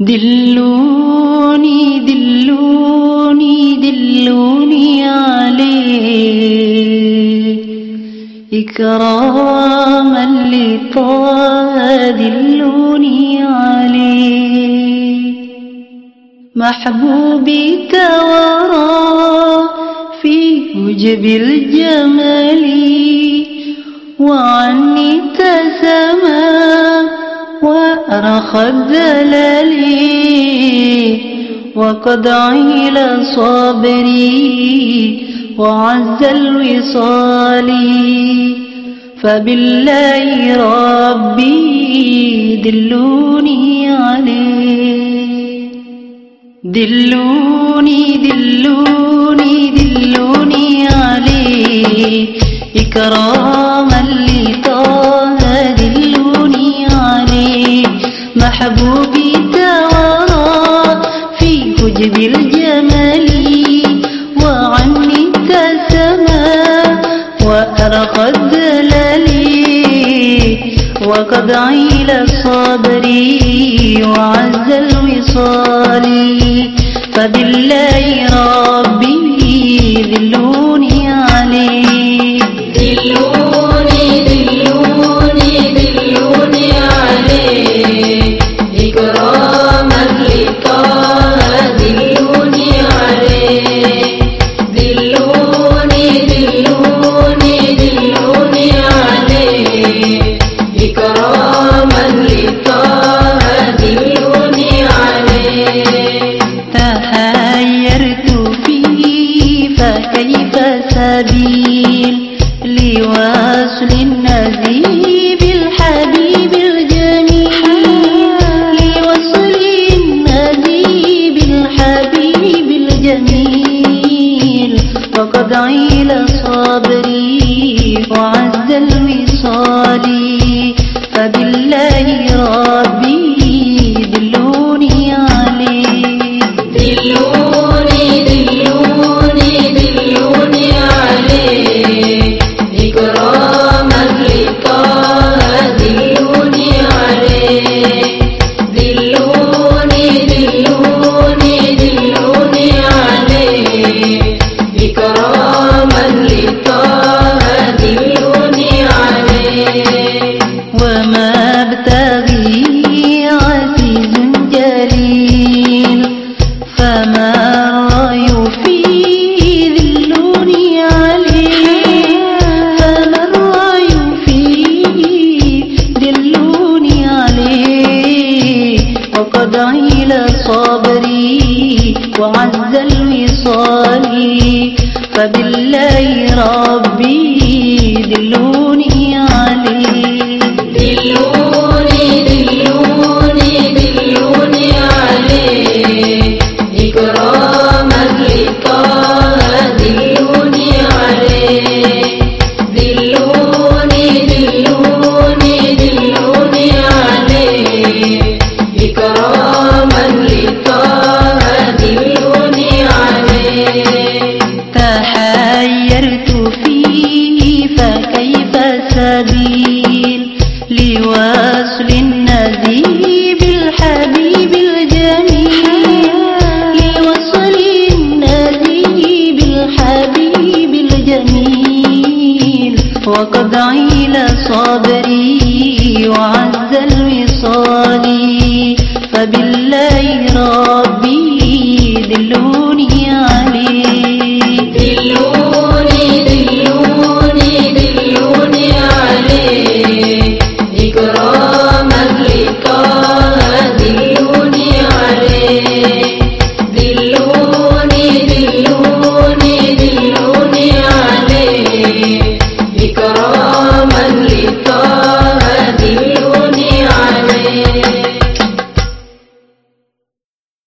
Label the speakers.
Speaker 1: دلوني دلوني دلوني عليه إكراما لطه دلوني عليه محبوبي توارى في وجب الجمال وعني تسمى وأرخى الدلال وقد عيل صابري وعز الوصال فبالله ربي دلوني عليه دلوني دلوني دلوني عليه إكراما محبوبي توارى في حجب الجمال وعني تسمى وأرقى الدلال وقد عيل صبري وعز الوصال فبالله ربي ذلوني فكيف سبيل لوصل النذيب عيل صبري وعز الوصال فبالله صبري وعز الوصال. فبالله